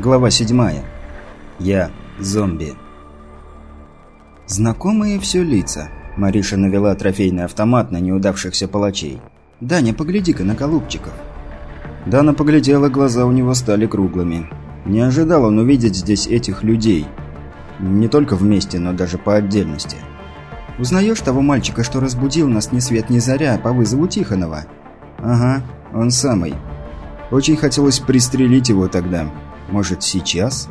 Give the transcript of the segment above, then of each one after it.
Глава 7. Я зомби. Знакомые все лица. Мариша навела трофейный автомат на неудавшихся палачей. «Даня, погляди-ка на голубчиков». Дана поглядела, глаза у него стали круглыми. Не ожидал он увидеть здесь этих людей. Не только вместе, но даже по отдельности. «Узнаешь того мальчика, что разбудил нас ни свет ни заря по вызову Тихонова?» «Ага, он самый. Очень хотелось пристрелить его тогда. Может, сейчас?»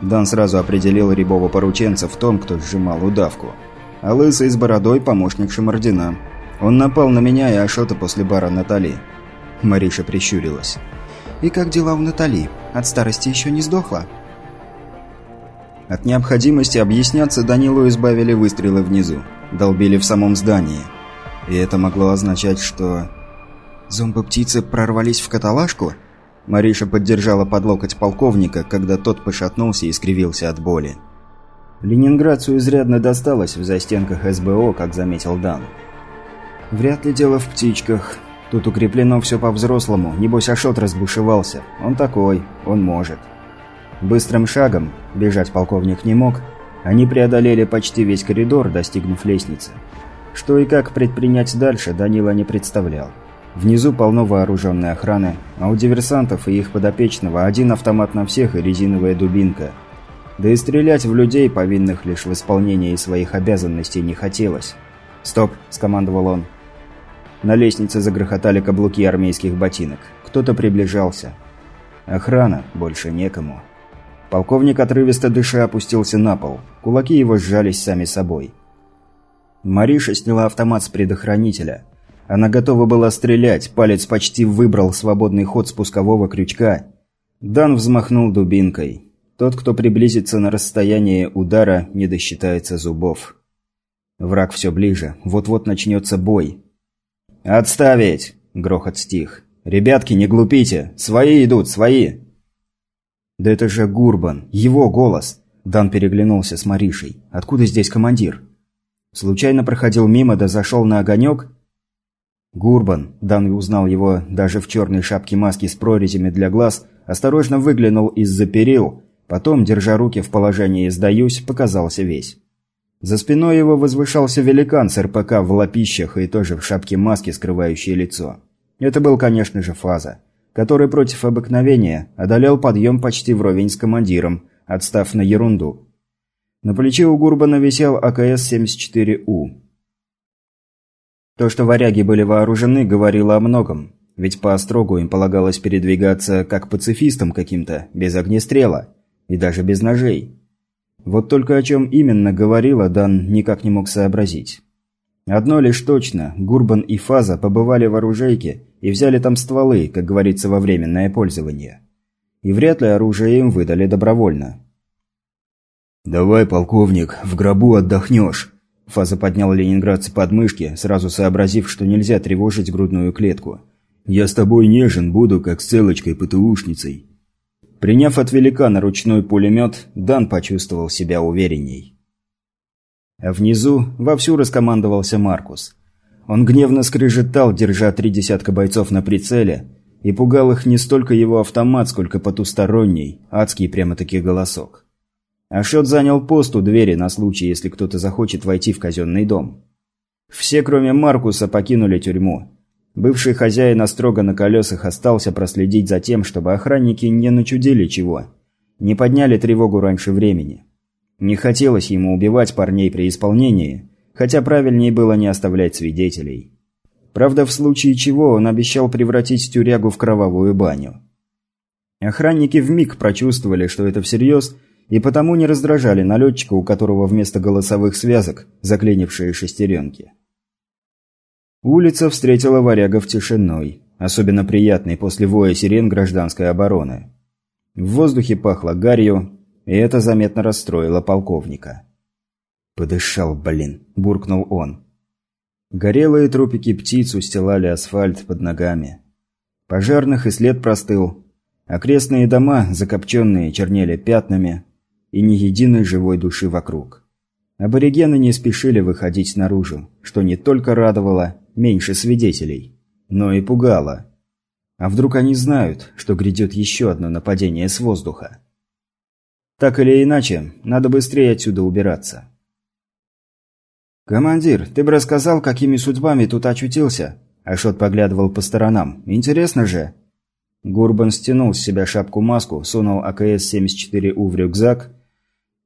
Дан сразу определил рябого порученца в том, кто сжимал удавку. А лысый с бородой – помощник Шамардина. Он напал на меня и Ашота после бара Натали. Мариша прищурилась. «И как дела у Натали? От старости еще не сдохла?» От необходимости объясняться Данилу избавили выстрелы внизу. Долбили в самом здании. И это могло означать, что... «Зомбы-птицы прорвались в каталажку?» Мариша поддержала под локоть полковника, когда тот пошатнулся и скривился от боли. Ленинградцу изрядно досталось в застенках СБО, как заметил Дан. «Вряд ли дело в птичках. Тут укреплено все по-взрослому. Небось, Ашот разбушевался. Он такой, он может». Быстрым шагом, бежать полковник не мог, они преодолели почти весь коридор, достигнув лестницы. Что и как предпринять дальше, Данила не представлял. Внизу полно вооруженной охраны, а у диверсантов и их подопечного один автомат на всех и резиновая дубинка. Да и стрелять в людей, повинных лишь в исполнении своих обязанностей, не хотелось. «Стоп!» – скомандовал он. На лестнице загрохотали каблуки армейских ботинок. Кто-то приближался. Охрана, больше некому. Полковник отрывисто дыша опустился на пол. Кулаки его сжались сами собой. Мариша сняла автомат с предохранителя – она готова была стрелять, палец почти выбрал свободный ход спускового крючка. Дан взмахнул дубинкой. Тот, кто приблизится на расстояние удара, не досчитается зубов. Враг все ближе, вот-вот начнется бой. «Отставить!» – грохот стих. «Ребятки, не глупите! Свои идут, свои!» «Да это же Гурбан! Его голос!» Дан переглянулся с Маришей. «Откуда здесь командир?» Случайно проходил мимо, да зашел на огонек – Гурбан, Дан узнал его даже в черной шапке маски с прорезями для глаз, осторожно выглянул из-за перил, потом, держа руки в положении «сдаюсь», показался весь. За спиной его возвышался великан с РПК в лапищах и тоже в шапке маски, скрывающей лицо. Это был, конечно же, Фаза, который против обыкновения одолел подъем почти вровень с командиром, отстав на ерунду. На плече у Гурбана висел АКС-74У. То, что варяги были вооружены, говорило о многом. Ведь по острогу им полагалось передвигаться как пацифистам каким-то, без огнестрела. И даже без ножей. Вот только о чем именно говорило, Дан никак не мог сообразить. Одно лишь точно, Гурбан и Фаза побывали в оружейке и взяли там стволы, как говорится, во временное пользование. И вряд ли оружие им выдали добровольно. «Давай, полковник, в гробу отдохнешь», Фаза поднял ленинградца под мышки, сразу сообразив, что нельзя тревожить грудную клетку. «Я с тобой нежен буду, как с целочкой-ПТУшницей». Приняв от великана ручной пулемет, Дан почувствовал себя уверенней. А внизу вовсю раскомандовался Маркус. Он гневно скрежетал, держа три десятка бойцов на прицеле, и пугал их не столько его автомат, сколько потусторонний, адский прямо-таки голосок. Ашот занял пост у двери на случай, если кто-то захочет войти в казенный дом. Все, кроме Маркуса, покинули тюрьму. Бывший хозяин строго на колесах остался проследить за тем, чтобы охранники не начудили чего. Не подняли тревогу раньше времени. Не хотелось ему убивать парней при исполнении, хотя правильнее было не оставлять свидетелей. Правда, в случае чего он обещал превратить тюрягу в кровавую баню. Охранники вмиг прочувствовали, что это всерьез, и потому не раздражали налетчика, у которого вместо голосовых связок заклинившие шестеренки. Улица встретила варягов тишиной, особенно приятной после воя сирен гражданской обороны. В воздухе пахло гарью, и это заметно расстроило полковника. «Подышал, блин!» – буркнул он. Горелые трупики птиц устилали асфальт под ногами. Пожарных и след простыл. Окрестные дома, закопченные, чернели пятнами, и ни единой живой души вокруг. Аборигены не спешили выходить наружу, что не только радовало меньше свидетелей, но и пугало. А вдруг они знают, что грядет еще одно нападение с воздуха? Так или иначе, надо быстрее отсюда убираться. «Командир, ты бы рассказал, какими судьбами тут очутился?» Ашот поглядывал по сторонам. «Интересно же!» Гурбан стянул с себя шапку-маску, сунул АКС-74У в рюкзак,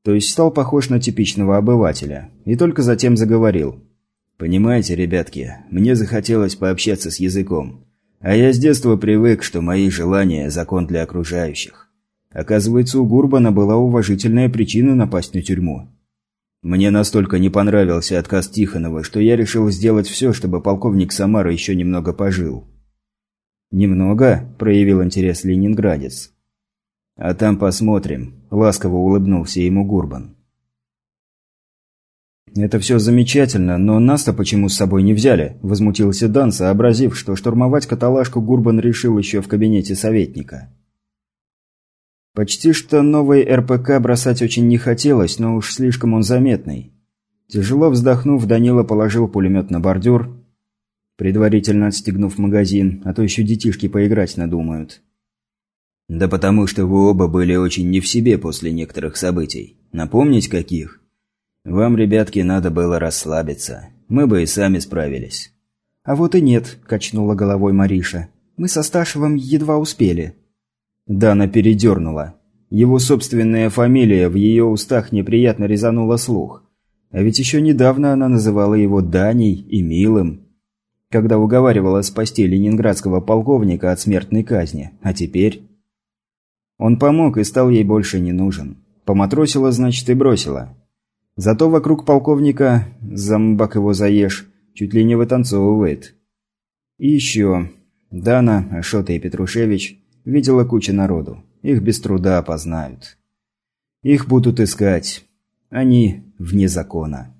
то есть стал похож на типичного обывателя, и только затем заговорил. «Понимаете, ребятки, мне захотелось пообщаться с языком. А я с детства привык, что мои желания – закон для окружающих. Оказывается, у Гурбана была уважительная причина напасть на тюрьму. Мне настолько не понравился отказ Тихонова, что я решил сделать все, чтобы полковник Самара еще немного пожил. «Немного?» – проявил интерес ленинградец. «А там посмотрим», – ласково улыбнулся ему Гурбан. «Это все замечательно, но нас-то почему с собой не взяли?» – возмутился Дан, сообразив, что штурмовать каталажку Гурбан решил еще в кабинете советника. Почти что новый РПК бросать очень не хотелось, но уж слишком он заметный. Тяжело вздохнув, Данила положил пулемет на бордюр, предварительно отстегнув магазин, а то еще детишки поиграть надумают. «Да потому что вы оба были очень не в себе после некоторых событий. Напомнить каких? Вам, ребятки, надо было расслабиться. Мы бы и сами справились». «А вот и нет», – качнула головой Мариша. «Мы со Сташевым едва успели». Дана передернула. Его собственная фамилия в ее устах неприятно резанула слух. А ведь еще недавно она называла его Даней и Милым, когда уговаривала спасти ленинградского полковника от смертной казни. А теперь... Он помог и стал ей больше не нужен. Поматросила, значит, и бросила. Зато вокруг полковника, замбак его заешь, чуть ли не вытанцовывает. И еще... Дана, Ашота и Петрушевич видела куча народу. Их без труда опознают. Их будут искать. Они вне закона.